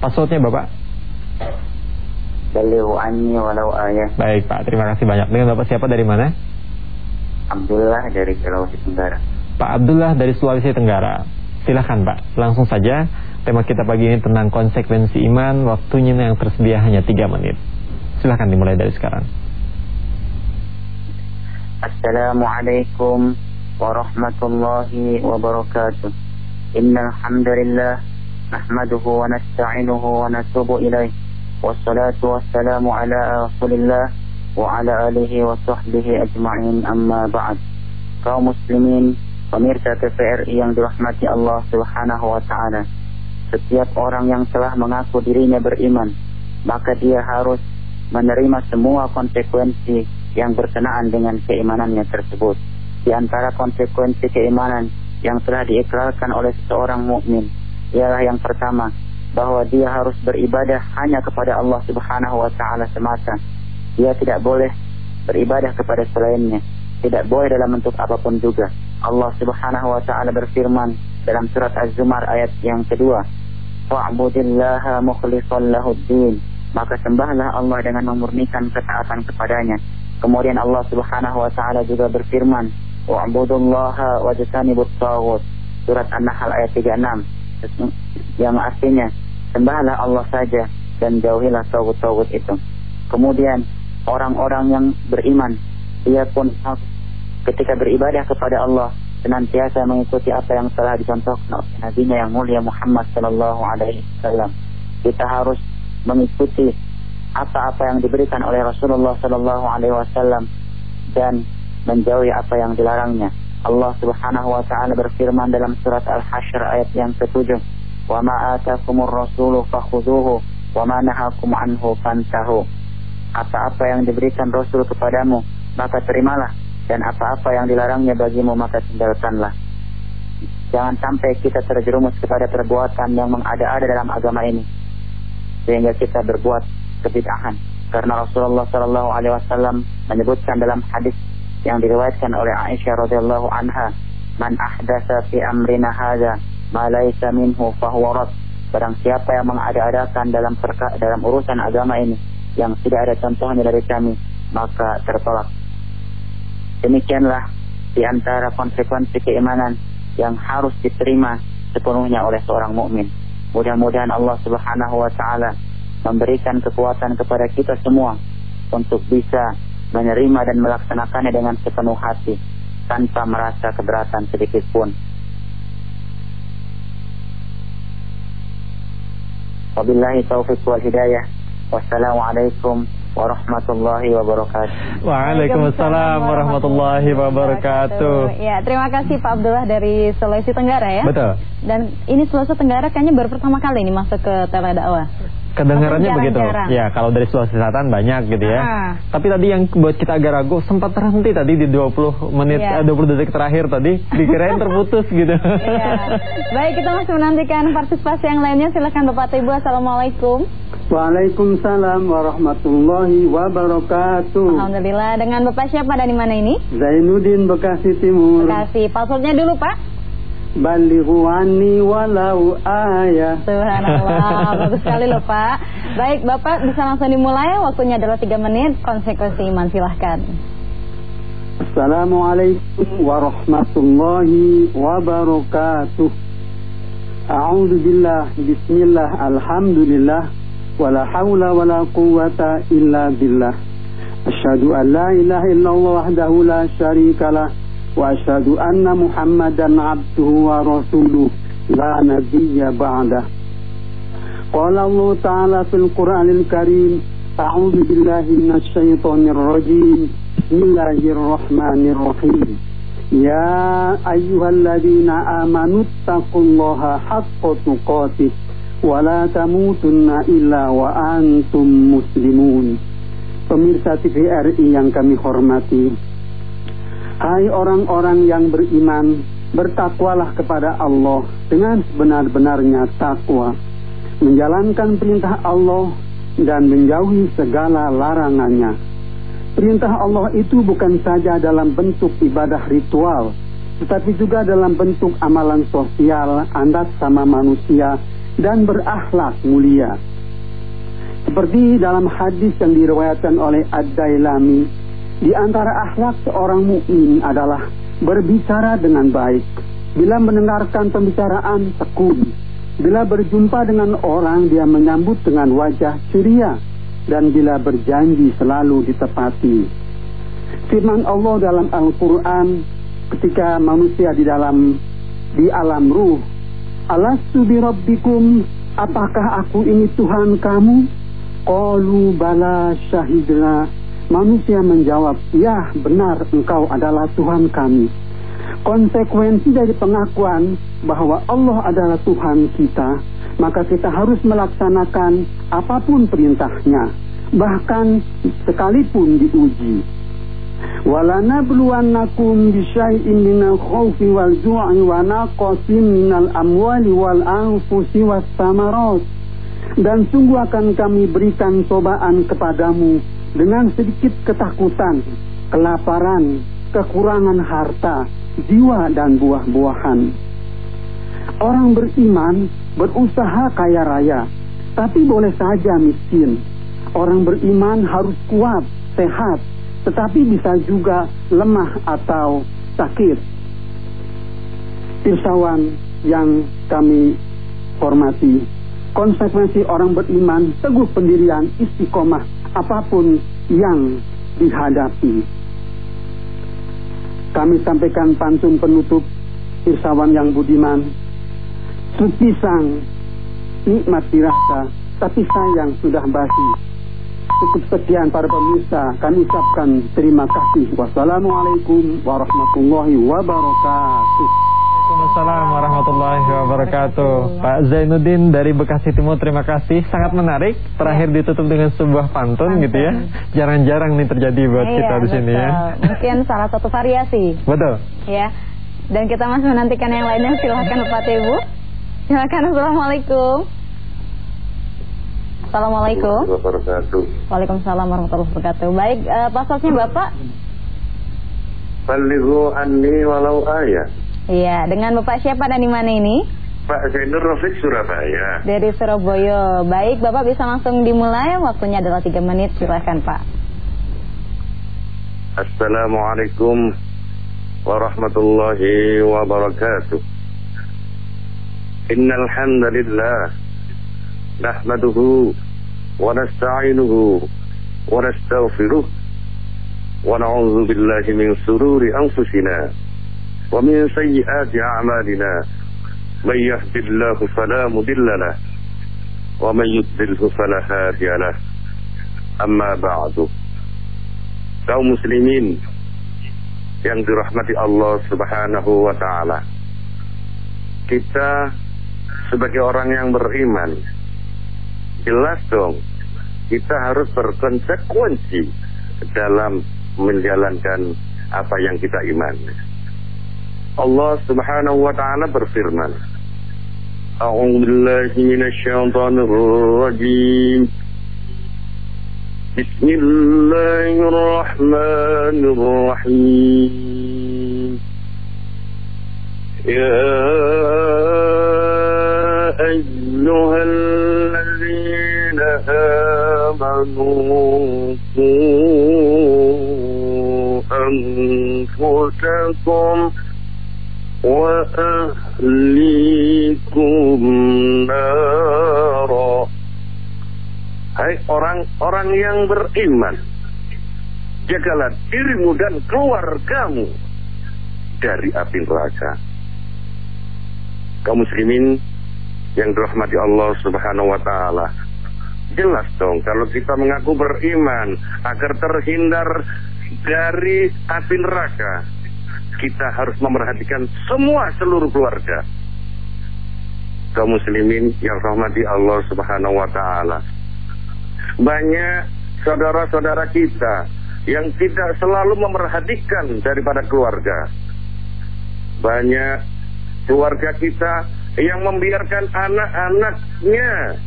Passwordnya Bapak? Balighu anni walau ayah Baik Pak, terima kasih banyak. Dengan Bapak siapa dari mana? Abdullah dari Sulawesi Tenggara Pak Abdullah dari Sulawesi Tenggara. Silahkan Pak, langsung saja tema kita pagi ini tentang konsekuensi iman, waktunya yang tersedia hanya 3 menit. Silahkan dimulai dari sekarang. Assalamualaikum warahmatullahi wabarakatuh. Innal hamdalillah nahmaduhu wa nasta'inuhu wa natubu ilaih. Wassalatu wassalamu ala Rasulillah wa ala alihi wa sahbihi ajma'in amma ba'd. Kaum muslimin, pemirsa TVRI yang dirahmati Allah Subhanahu wa taala. Setiap orang yang telah mengaku dirinya beriman, maka dia harus menerima semua konsekuensi yang berkenaan dengan keimanannya tersebut. Di antara konsekuensi keimanan yang telah diikrarkan oleh seorang mukmin ialah yang pertama bahwa dia harus beribadah hanya kepada Allah Subhanahu wa taala semata. Dia tidak boleh beribadah kepada selainnya, tidak boleh dalam bentuk apa pun juga. Allah Subhanahu wa taala berfirman dalam surat Az-Zumar ayat yang kedua, "Fa'budillaha mukhlishan lahuddin." Maka sembahlah Allah dengan memurnikan ketaatan kepadanya Kemudian Allah Subhanahu wa taala juga berfirman, "Wa'budullaha wajtanibut taghut." Surat An-Nahl ayat 36 yang artinya sembahlah Allah saja dan jauhilah tagut-tagut itu. Kemudian orang-orang yang beriman dia pun ketika beribadah kepada Allah senantiasa mengikuti apa yang telah dicontohkan oleh Nabi-Nya yang mulia Muhammad sallallahu alaihi wasallam. Kita harus mengikuti apa-apa yang diberikan oleh Rasulullah Sallallahu Alaihi Wasallam dan menjauhi apa yang dilarangnya. Allah Subhanahu Wa Taala berfirman dalam surat Al-Hashr ayat yang ketujuh, "Wa ma atakumur rasulu fakhuduhu, wa ma nahakum anhu fantahu." Apa-apa yang diberikan Rasul kepadamu, maka terimalah dan apa-apa yang dilarangnya bagimu maka tinggalkanlah. Jangan sampai kita terjerumus kepada perbuatan yang mengada-ada dalam agama ini sehingga kita berbuat kebid'ahan. Karena Rasulullah Shallallahu Alaihi Wasallam menyebutkan dalam hadis yang diriwayatkan oleh Aisyah radhiyallahu anha man ahdasa fi amrina hadza ma laysa minhu fahuwa barang siapa yang mengada-adakan dalam perka, dalam urusan agama ini yang tidak ada contohnya dari kami maka tertolak. Demikianlah di antara konsekuensi keimanan yang harus diterima sepenuhnya oleh seorang mukmin mudah-mudahan Allah Subhanahu wa taala memberikan kekuatan kepada kita semua untuk bisa menerima dan melaksanakannya dengan sepenuh hati tanpa merasa keberatan sedikit pun. Wabillahi taufiq wal hidayah. Wassalamualaikum warahmatullahi wabarakatuh. Waalaikumsalam warahmatullahi wabarakatuh. Ya, terima kasih Pak Abdullah dari Sulawesi Tenggara ya. Betul. Dan ini Sulawesi Tenggara kayaknya baru pertama kali ini masuk ke tele dakwah. Kedengarannya jarang, begitu. jarang. Ya, kalau dari Sulawesi Selatan banyak gitu ya. Ah. Tapi tadi yang buat kita agak ragu sempat terhenti tadi di 20 menit Iya. eh, 20 detik terakhir tadi dikirain terputus gitu. Iya. Baik, kita masih menantikan partisipasi yang lainnya. Silakan Bapak Ibu. Assalamualaikum. Waalaikumsalam warahmatullahi wabarakatuh. Alhamdulillah. Dengan Bapak siapa dan di mana ini? Zainuddin Bekasi Timur. Terima kasih. Passwordnya dulu Pak. Balighu anni walau ayah. Subhanallah, bagus sekali loh Pak. Baik, Bapak bisa langsung dimulai. Waktunya adalah 3 menit. Konsekuensi iman silahkan. Assalamualaikum warahmatullahi wabarakatuh. A'udzu billah, bismillah, alhamdulillah, wala haula wala quwata illa billah. Asyhadu an la ilaha illallah wahdahu la syarikalah wa asyhadu anna Muhammadan abduhu wa rasuluh la nabiyya ba'dah. Qala Allah Ta'ala fil Qur'anil Karim, A'udzu billahi minasyaitonir rajim. Bismillahirrahmanirrahim. Ya ayyuhalladzina amanu taqullaha haqqa tuqatih wa la tamutunna illa wa antum muslimun. Pemirsa TVRI yang kami hormati, Hai orang-orang yang beriman, bertakwalah kepada Allah dengan sebenar-benarnya takwa, menjalankan perintah Allah dan menjauhi segala larangannya. Perintah Allah itu bukan saja dalam bentuk ibadah ritual, tetapi juga dalam bentuk amalan sosial, andat sama manusia, dan berakhlak mulia. Seperti dalam hadis yang diriwayatkan oleh Ad-Dailami, di antara akhlak seorang mukmin adalah berbicara dengan baik. Bila mendengarkan pembicaraan, tekun. Bila berjumpa dengan orang, dia menyambut dengan wajah ceria. Dan bila berjanji selalu ditepati. Firman Allah dalam Al-Quran ketika manusia di dalam di alam ruh. Alastu bi rabbikum, apakah aku ini Tuhan kamu? Qalu bala syahidna. Manusia menjawab, ya benar engkau adalah Tuhan kami. Konsekuensi dari pengakuan bahwa Allah adalah Tuhan kita, maka kita harus melaksanakan apa pun perintahnya, bahkan sekalipun diuji. Minal khawfi wal ju'i wa wal anfusi was. Dan sungguh akan kami berikan cobaan kepadamu dengan sedikit ketakutan, kelaparan, kekurangan harta, jiwa dan buah-buahan. Orang beriman berusaha kaya raya, tapi boleh saja miskin. Orang beriman harus kuat, sehat, tetapi bisa juga lemah atau sakit. Pirsawan yang kami hormati, konsekuensi orang beriman teguh pendirian istiqomah apa pun yang dihadapi. Kami sampaikan pantun penutup Pirsawan yang budiman. Supisang nikmat dirasa, tapi sayang sudah basi. Cukup sekian para pemirsa, kami ucapkan terima kasih. Wassalamualaikum warahmatullahi wabarakatuh. Waalaikumsalam warahmatullahi wabarakatuh. Pak Zainuddin dari Bekasi Timur, terima kasih. Sangat menarik. Terakhir ditutup dengan sebuah pantun, gitu ya. Jarang-jarang nih terjadi buat Iya, kita di sini ya. Mungkin salah satu variasi. Betul. Ya. Dan kita masih menantikan yang lainnya. Silahkan Bapak Ibu. Silahkan. Assalamualaikum. Assalamualaikum. wabarakatuh. Waalaikumsalam warahmatullahi wabarakatuh. Baik, uh, passwordnya Bapak? Balighu anni walau ayat. Iya, dengan Bapak siapa dan di mana ini? Pak Zainur Rafiq Surabaya. Dari Surabaya. Baik, Bapak bisa langsung dimulai. Waktunya adalah 3 menit. Silahkan Pak. Assalamualaikum warahmatullahi wabarakatuh. Innal hamdalillah nahmaduhu wa nasta'inuhu wa nastaghfiruh wa na'udzu billahi min sururi anfusina min sayyiati a'malina. Man yahdihillahu fala mudilla lah wa man yudlilhu fala hadiya lah. Amma ba'du. kaum muslimin yang dirahmati Allah Subhanahu wa taala. Kita sebagai orang yang beriman jelas dong kita harus berkonsekuensi dalam menjalankan apa yang kita imani. Allah Subhanahu wa taala berfirman, A'udzu billahi minasyaitonir rajim. بسم الله الرحمن الرحيم يا أيها وأهليكم نارا Hai orang-orang yang beriman, jagalah dirimu dan keluargamu dari api neraka. Kaum muslimin yang dirahmati Allah Subhanahu wa taala. Jelas dong kalau kita mengaku beriman agar terhindar dari api neraka, kita harus memperhatikan semua seluruh keluarga. Kaum muslimin yang rahmati Allah Subhanahu wa taala banyak saudara-saudara kita yang tidak selalu memerhatikan daripada keluarga. Banyak keluarga kita yang membiarkan anak-anaknya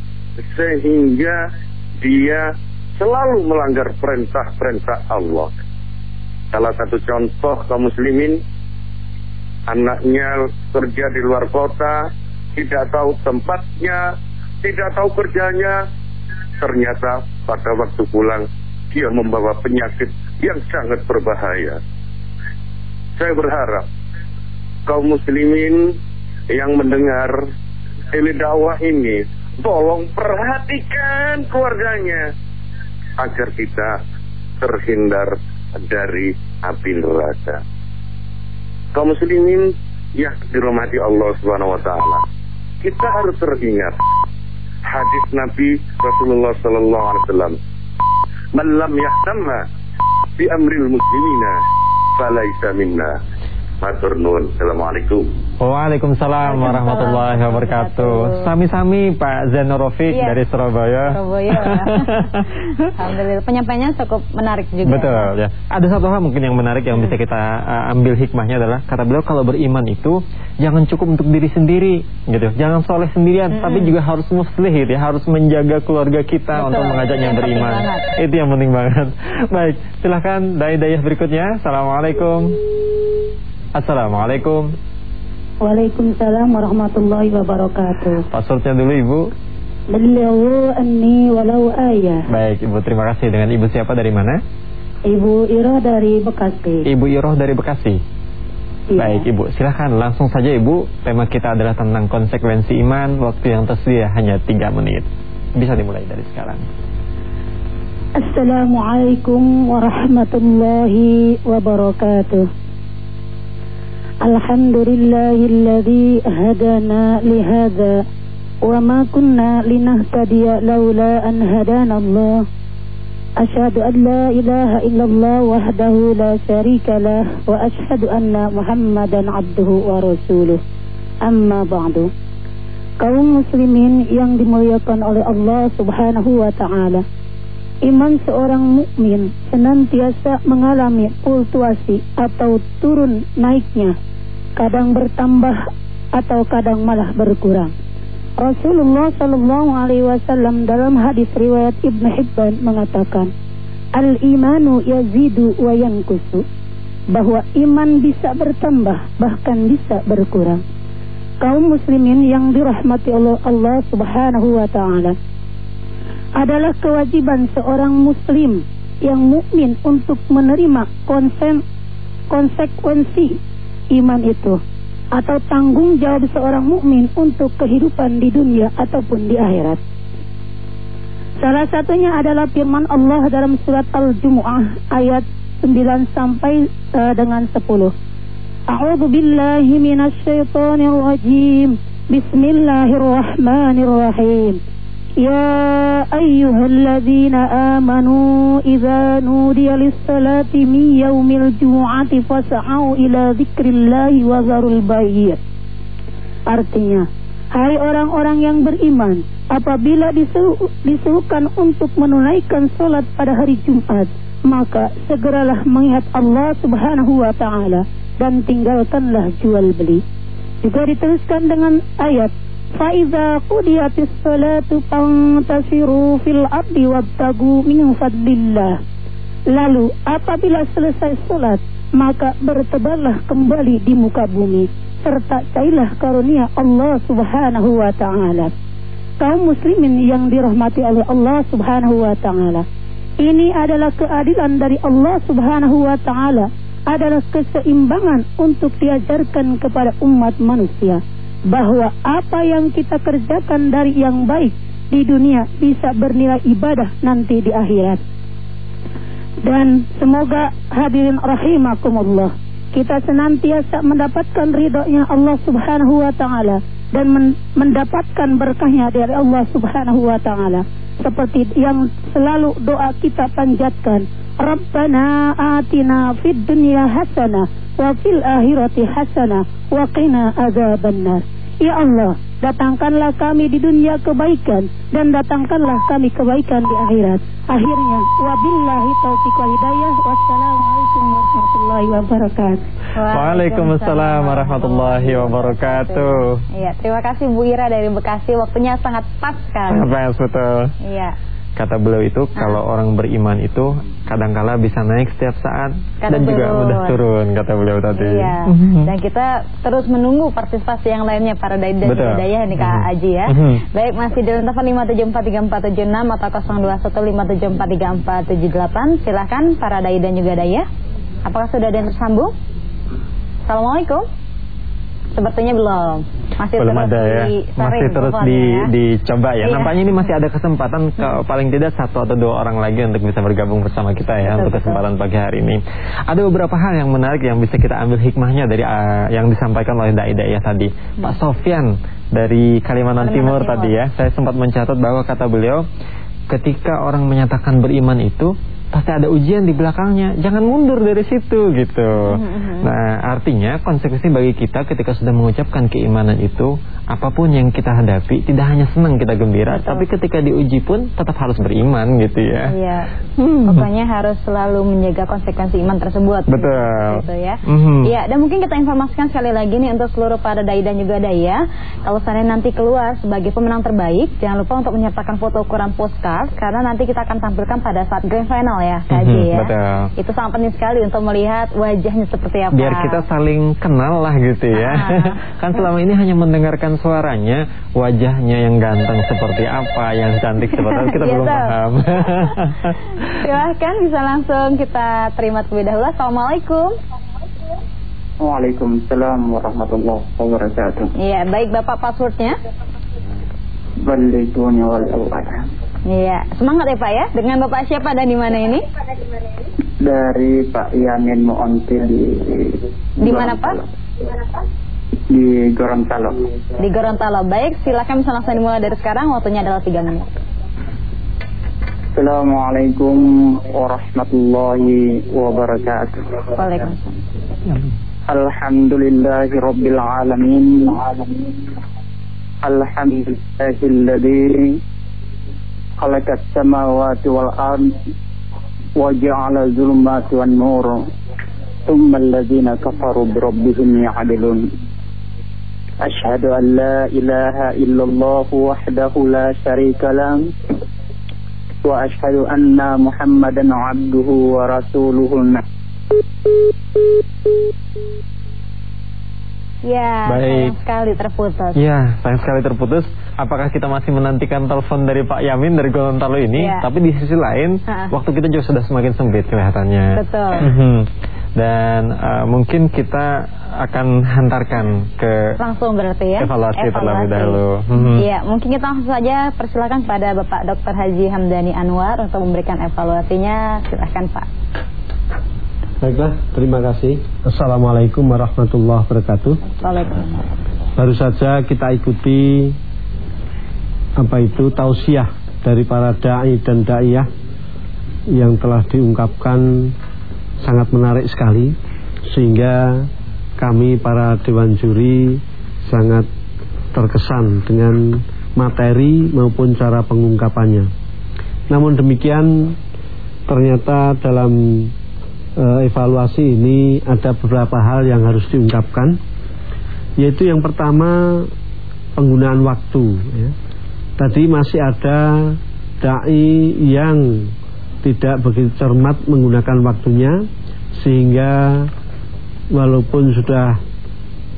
sehingga dia selalu melanggar perintah-perintah Allah. Salah satu contoh kaum muslimin anaknya kerja di luar kota, tidak tahu tempatnya, tidak tahu kerjanya, ternyata pada waktu pulang dia membawa penyakit yang sangat berbahaya. saya berharap kaum muslimin yang mendengar ini dakwah ini tolong perhatikan keluarganya agar kita terhindar dari api neraka. Kaum muslimin yang dirahmati Allah Subhanahu wa taala. Kita harus teringat hadis Nabi Rasulullah sallallahu alaihi wasallam. "Man lam yahtamma bi amril muslimina falaisa minna." Matur nuwun. Assalamualaikum. Waalaikumsalam warahmatullahi wabarakatuh. Sami-sami Pak Rofiq Iya. dari Surabaya. Surabaya. Alhamdulillah penyampaiannya cukup menarik juga. Betul ya. Ada satu hal mungkin yang menarik yang bisa kita uh, ambil hikmahnya adalah kata beliau kalau beriman itu jangan cukup untuk diri sendiri gitu. Jangan soleh sendirian tapi juga harus muslih gitu ya, harus menjaga keluarga kita Betul. untuk mengajaknya Yang penting beriman. banget. Itu yang penting banget. Baik, silahkan dai-dai berikutnya. Assalamualaikum. Assalamualaikum. Waalaikumsalam warahmatullahi wabarakatuh. Passwordnya dulu Ibu. Beliau anni walau ayah. Baik Ibu, terima kasih. Dengan Ibu siapa dari mana? Ibu Ira dari Bekasi. Ibu Iroh dari Bekasi. Iya. Baik Ibu, silahkan langsung saja Ibu. Tema kita adalah tentang konsekuensi iman. Waktu yang tersedia hanya 3 menit. Bisa dimulai dari sekarang. Assalamualaikum warahmatullahi wabarakatuh. Alhamdulillahilladzi hadana lihada wa ma kunna linahtadiya laula an hadana Allah. Asyhadu an la ilaha illallah wahdahu la syarika lah wa asyhadu anna Muhammadan abduhu wa rasuluh. Amma ba'du. Kaum muslimin yang dimuliakan oleh Allah Subhanahu wa taala. Iman seorang mukmin senantiasa mengalami fluktuasi atau turun naiknya, kadang bertambah atau kadang malah berkurang. Rasulullah Shallallahu Alaihi Wasallam dalam hadis riwayat Ibn Hibban mengatakan, al imanu yazidu wa yankusu, bahwa iman bisa bertambah bahkan bisa berkurang. Kaum muslimin yang dirahmati oleh Allah Subhanahu wa taala adalah kewajiban seorang muslim yang mukmin untuk menerima konsen, konsekuensi iman itu atau tanggung jawab seorang mukmin untuk kehidupan di dunia ataupun di akhirat. Salah satunya adalah firman Allah dalam surat Al-Jumu'ah ayat 9 sampai uh, dengan 10. A'udzu billahi minasyaitonir rajim. Bismillahirrahmanirrahim. يا أيها الذين آمنوا إذا نودي للصلاة من يوم الجمعة فاسعوا إلى ذكر الله وذروا البيع Artinya, hai orang-orang yang beriman, apabila diseru, disuruhkan untuk menunaikan sholat pada hari Jumat, maka segeralah mengingat Allah subhanahu wa ta'ala dan tinggalkanlah jual beli. Juga diteruskan dengan ayat فَإِذَا قُضِيَتِ الصَّلَاةُ فَانْتَشِرُوا فِي الْأَرْضِ وَابْتَغُوا مِنْ فَضْلِ اللَّهِ Lalu apabila selesai sholat maka bertebarlah kembali di muka bumi serta cailah karunia Allah subhanahu wa ta'ala kaum muslimin yang dirahmati oleh Allah subhanahu wa ta'ala ini adalah keadilan dari Allah subhanahu wa ta'ala adalah keseimbangan untuk diajarkan kepada umat manusia bahwa apa yang kita kerjakan dari yang baik di dunia bisa bernilai ibadah nanti di akhirat. Dan semoga hadirin rahimakumullah kita senantiasa mendapatkan ridhonya Allah Subhanahu wa taala dan men mendapatkan berkahnya dari Allah Subhanahu wa taala seperti yang selalu doa kita panjatkan Rabbana atina fid dunya hasanah wa fil akhirati hasanah wa qina adzabannar Ya Allah, datangkanlah kami di dunia kebaikan dan datangkanlah kami kebaikan di akhirat. Akhirnya, wabillahi taufiq wal hidayah. Wassalamualaikum warahmatullahi wabarakatuh. Waalaikumsalam warahmatullahi wabarakatuh. Iya, terima kasih Bu Ira dari Bekasi. Waktunya sangat pas kan. Pas betul. Iya. Kata beliau itu kalau orang beriman itu kadangkala bisa naik setiap saat dan Kadang juga mudah turun kata beliau tadi. Iya. Dan kita terus menunggu partisipasi yang lainnya para dai dan daya nih Kak Mhm. Aji ya. Mhm. Baik masih di telepon 5743476 atau 0215743478. Silahkan para dai dan juga daya. Apakah sudah ada yang tersambung? Assalamualaikum. Sepertinya belum. Masih belum terus ada ya, masih terus di, ya. dicoba ya. Iya. Nampaknya ini masih ada kesempatan ke, paling tidak satu atau dua orang lagi untuk bisa bergabung bersama kita ya Betul, untuk betul. kesempatan pagi hari ini. Ada beberapa hal yang menarik yang bisa kita ambil hikmahnya dari uh, yang disampaikan oleh dai dai tadi. Pak Sofyan dari Kalimantan, Kalimantan Timur, Timur. tadi ya, saya sempat mencatat bahwa kata beliau ketika orang menyatakan beriman itu pasti ada ujian di belakangnya. Jangan mundur dari situ gitu. Mhm. Nah, artinya konsekuensi bagi kita ketika sudah mengucapkan keimanan itu, apa pun yang kita hadapi tidak hanya senang kita gembira, Betul. tapi ketika diuji pun tetap harus beriman gitu ya. Iya. Hmm. Pokoknya harus selalu menjaga konsekuensi iman tersebut. Betul. Gitu ya. Mhm. Iya, dan mungkin kita informasikan sekali lagi nih untuk seluruh para dai dan juga daya, kalau saya nanti keluar sebagai pemenang terbaik, jangan lupa untuk menyertakan foto ukuran postcard karena nanti kita akan tampilkan pada saat grand final ya, KJ Mhm, ya. betul. Itu sangat penting sekali untuk melihat wajahnya seperti apa. Biar kita saling kenal lah gitu ya. Ah. kan selama ini hanya mendengarkan suaranya, wajahnya yang ganteng seperti apa, yang cantik seperti apa, kita Iya, belum paham. Silahkan bisa langsung kita terima terlebih dahulu. Assalamualaikum. Waalaikumsalam warahmatullahi wabarakatuh. Iya, baik Bapak passwordnya. Balighuni wal awal. Iya, semangat ya Pak ya. Dengan Bapak siapa dan di mana ini? Dari Pak Yamin Muonti di Di mana Pak? Di Gorontalo. Di Gorontalo. Baik, silakan bisa langsung dimulai dari sekarang. Waktunya adalah 3 menit. Assalamualaikum warahmatullahi wabarakatuh. Waalaikumsalam. Alhamdulillahi rabbil alamin. Alhamdulillahilladzi khalaqas samawati wal ard wa ja'ala dhulumati wan nur kafaru bi rabbihim ya'dilun an la ilaha illallah wahdahu la sharika wa ashhadu anna muhammadan 'abduhu wa rasuluhu Ya, Baik. sayang sekali terputus. Ya, sayang sekali terputus. Apakah kita masih menantikan telepon dari Pak Yamin dari Gorontalo ini? Ya. Tapi di sisi lain, Ha-ha. waktu kita juga sudah semakin sempit kelihatannya. Betul. Mhm. Dan eh, mungkin kita akan hantarkan ke Langsung berarti ya. Evaluasi terlebih dahulu. Mhm. Iya, mungkin kita langsung saja persilakan pada Bapak Dr. Haji Hamdani Anwar untuk memberikan evaluasinya. Silahkan Pak. Baiklah, terima kasih. Assalamualaikum warahmatullahi wabarakatuh. Waalaikumsalam. Baru saja kita ikuti apa itu tausiah dari para dai dan daiyah yang telah diungkapkan sangat menarik sekali sehingga kami para dewan juri sangat terkesan dengan materi maupun cara pengungkapannya. Namun demikian ternyata dalam eh, evaluasi ini ada beberapa hal yang harus diungkapkan yaitu yang pertama penggunaan waktu ya. Tadi masih ada dai yang tidak begitu cermat menggunakan waktunya sehingga walaupun sudah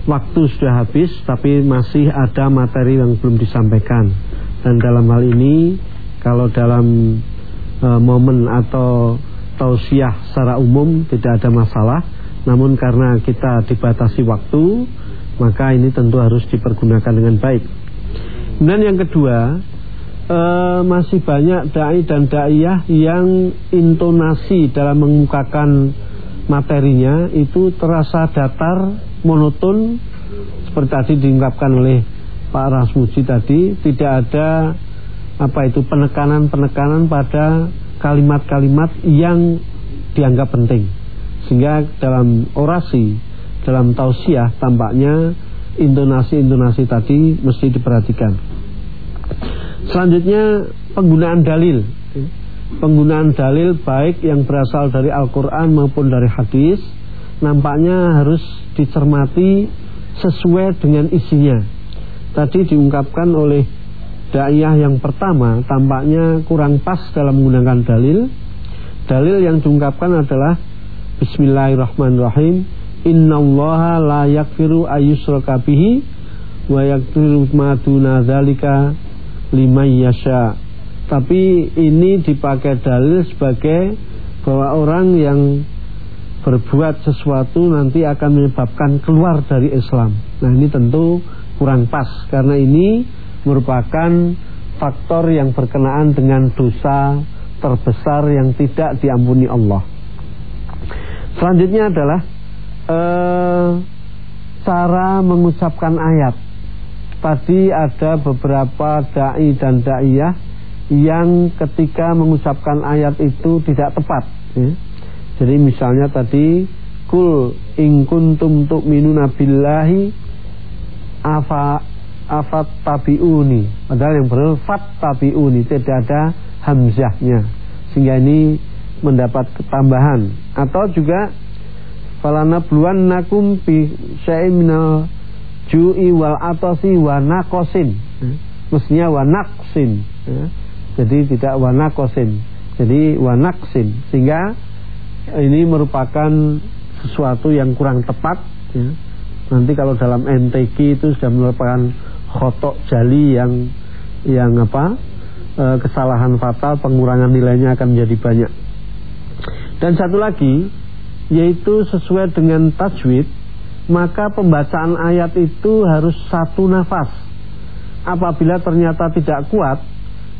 waktu sudah habis tapi masih ada materi yang belum disampaikan. Dan dalam hal ini kalau dalam e, momen atau tausiah secara umum tidak ada masalah. Namun karena kita dibatasi waktu maka ini tentu harus dipergunakan dengan baik kemudian yang kedua e, masih banyak dai dan daiyah yang intonasi dalam mengemukakan materinya itu terasa datar, monoton seperti tadi diungkapkan oleh Pak Rasmuji tadi, tidak ada apa itu penekanan-penekanan pada kalimat-kalimat yang dianggap penting. Sehingga dalam orasi, dalam tausiah tampaknya intonasi-intonasi tadi mesti diperhatikan. Selanjutnya penggunaan dalil. Penggunaan dalil baik yang berasal dari Al-Quran maupun dari hadis nampaknya harus dicermati sesuai dengan isinya. Tadi diungkapkan oleh daiyah yang pertama tampaknya kurang pas dalam menggunakan dalil. Dalil yang diungkapkan adalah Bismillahirrahmanirrahim Innallaha la yakfiru ayyusraka bihi wa yakfiru ma duna dzalika liman yasha tapi ini dipakai dalil sebagai bahwa orang yang berbuat sesuatu nanti akan menyebabkan keluar dari Islam. Nah ini tentu kurang pas karena ini merupakan faktor yang berkenaan dengan dosa terbesar yang tidak diampuni Allah. Selanjutnya adalah eh, cara mengucapkan ayat. Tadi ada beberapa dai dan daiyah yang ketika mengucapkan ayat itu tidak tepat. Ya. Jadi misalnya tadi kul in kuntum tu'minuna billahi afa afat tabiuni padahal yang benar fat tabiuni tidak ada hamzahnya sehingga ini mendapat ketambahan atau juga falana nakum bi syai'in minal ju'i wal atasi wa naqasin mestinya wa naqsin ya. jadi tidak wa naqasin jadi wa naqsin sehingga ini merupakan sesuatu yang kurang tepat. Ya. nanti kalau dalam NTQ itu sudah merupakan khotok jali yang yang apa e, kesalahan fatal pengurangan nilainya akan menjadi banyak. Dan satu lagi yaitu sesuai dengan tajwid maka pembacaan ayat itu harus satu nafas. Apabila ternyata tidak kuat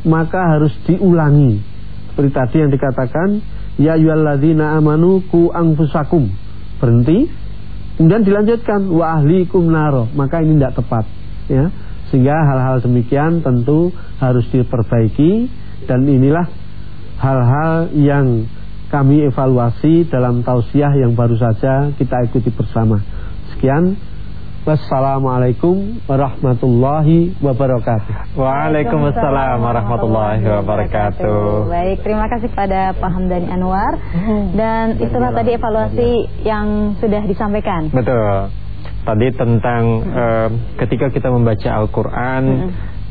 maka harus diulangi. Seperti tadi yang dikatakan ya ayyuhalladzina amanu ku anfusakum. Berhenti kemudian dilanjutkan wa ahlikum naro. Maka ini tidak tepat ya. Sehingga hal-hal demikian tentu harus diperbaiki dan inilah hal-hal yang kami evaluasi dalam tausiah yang baru saja kita ikuti bersama sekian Wassalamualaikum warahmatullahi wabarakatuh. Waalaikumsalam warahmatullahi wabarakatuh. Baik, terima kasih pada Pak Hamdani Anwar. Dan itulah tadi evaluasi yang sudah disampaikan. Betul. Tadi tentang uh, ketika kita membaca Al-Quran,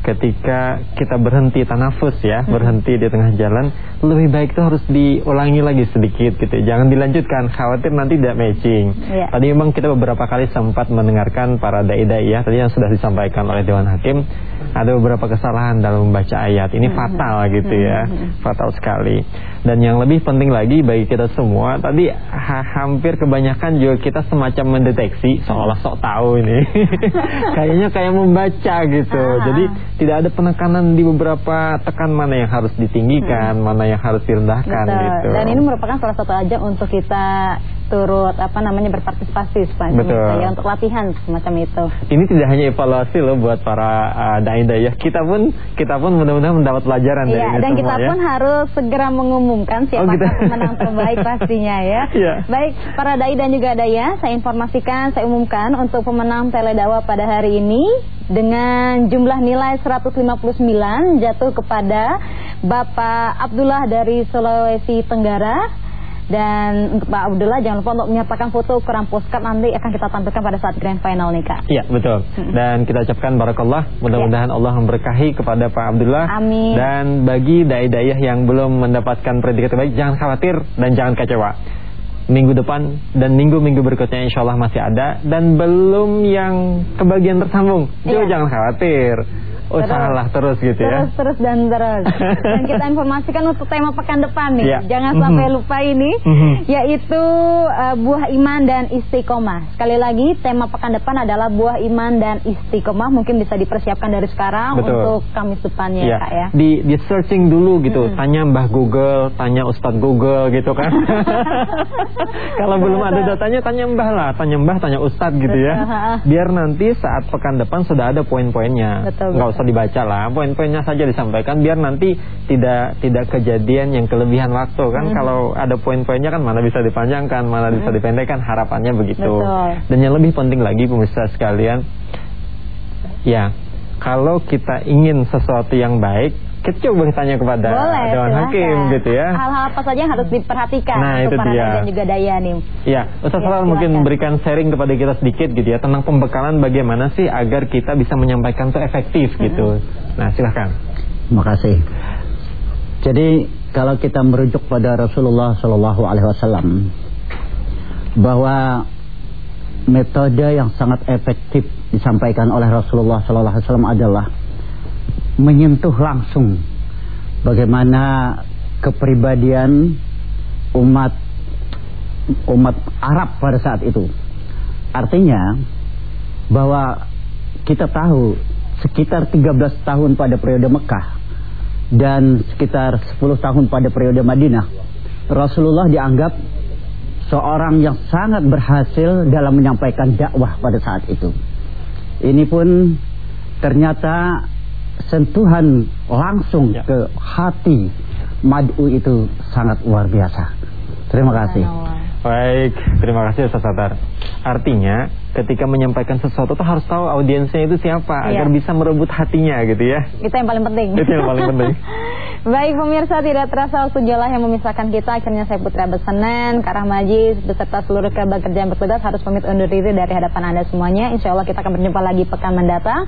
ketika kita berhenti tanafus ya, hmm. berhenti di tengah jalan, lebih baik itu harus diulangi lagi sedikit gitu. Jangan dilanjutkan, khawatir nanti tidak matching. Yeah. Tadi memang kita beberapa kali sempat mendengarkan para dai-dai ya, tadi yang sudah disampaikan oleh Dewan Hakim, ada beberapa kesalahan dalam membaca ayat. Ini hmm. fatal gitu ya, hmm. fatal sekali. Dan yang lebih penting lagi bagi kita semua, tadi ha hampir kebanyakan juga kita semacam mendeteksi seolah sok tahu ini. Kayaknya kayak membaca gitu. Jadi tidak ada penekanan di beberapa tekan mana yang harus ditinggikan, hmm. mana yang harus direndahkan Betul. gitu. Dan ini merupakan salah satu aja untuk kita turut apa namanya berpartisipasi Betul. ya untuk latihan semacam itu. Ini tidak hanya evaluasi loh buat para uh, dai-dai ya. Kita pun kita pun mudah-mudahan mendapat pelajaran iya, dari ini dan semua, kita ya. pun harus segera mengumumkan siapa oh, gitu. pemenang terbaik pastinya ya. yeah. Baik, para dai dan juga daya, saya informasikan, saya umumkan untuk pemenang teledawa pada hari ini dengan jumlah nilai 159 jatuh kepada Bapak Abdullah dari Sulawesi Tenggara dan untuk Pak Abdullah jangan lupa untuk menyertakan foto ukuran postcard nanti akan kita tampilkan pada saat grand final nih Kak. Iya betul. Dan kita ucapkan barakallah mudah-mudahan ya. Allah memberkahi kepada Pak Abdullah. Amin. Dan bagi dai-dai yang belum mendapatkan predikat terbaik jangan khawatir dan jangan kecewa. Minggu depan dan minggu-minggu berikutnya insya Allah masih ada dan belum yang kebagian tersambung. Juga ya. jangan khawatir usahalah terus, terus gitu ya. Terus terus dan terus. dan kita informasikan untuk tema pekan depan nih. Ya. Jangan sampai mm -hmm. lupa ini mm -hmm. yaitu uh, buah iman dan istiqomah. Sekali lagi tema pekan depan adalah buah iman dan istiqomah. Mungkin bisa dipersiapkan dari sekarang Betul. untuk Kamis depannya ya. Kak ya. Di di searching dulu gitu. -hmm. Tanya Mbah Google, tanya Ustadz Google gitu kan. Kalau belum ada datanya tanya Mbah lah, tanya Mbah, tanya Ustadz gitu ya. Biar nanti saat pekan depan sudah ada poin-poinnya. Enggak usah dibaca lah poin-poinnya saja disampaikan biar nanti tidak tidak kejadian yang kelebihan waktu kan hmm. kalau ada poin-poinnya kan mana bisa dipanjangkan mana hmm. bisa dipendekkan harapannya begitu Betul. dan yang lebih penting lagi pemirsa sekalian ya kalau kita ingin sesuatu yang baik kita coba tanya kepada Boleh, Dewan Hakim gitu ya. Hal-hal apa saja yang harus diperhatikan nah, untuk itu para dia. dan juga daya nih. Ya, Ustaz ya, mungkin memberikan sharing kepada kita sedikit gitu ya tentang pembekalan bagaimana sih agar kita bisa menyampaikan itu efektif gitu. Nah, silahkan. Terima kasih. Jadi kalau kita merujuk pada Rasulullah Shallallahu Alaihi Wasallam bahwa metode yang sangat efektif disampaikan oleh Rasulullah Shallallahu Alaihi Wasallam adalah menyentuh langsung bagaimana kepribadian umat umat Arab pada saat itu. Artinya bahwa kita tahu sekitar 13 tahun pada periode Mekah dan sekitar 10 tahun pada periode Madinah Rasulullah dianggap seorang yang sangat berhasil dalam menyampaikan dakwah pada saat itu. Ini pun ternyata sentuhan langsung ya. ke hati Mad'u itu sangat luar biasa. Terima kasih. Baik, terima kasih Ustaz Satar. Artinya, ketika menyampaikan sesuatu tuh harus tahu audiensnya itu siapa iya. agar bisa merebut hatinya gitu ya. Itu yang paling penting. Itu yang paling penting. Baik pemirsa, tidak terasa waktu jelas yang memisahkan kita. Akhirnya saya Putra Besenan, Karah Majis, beserta seluruh kerabat kerja yang bertugas harus pamit undur diri dari hadapan Anda semuanya. Insya Allah kita akan berjumpa lagi pekan mendatang.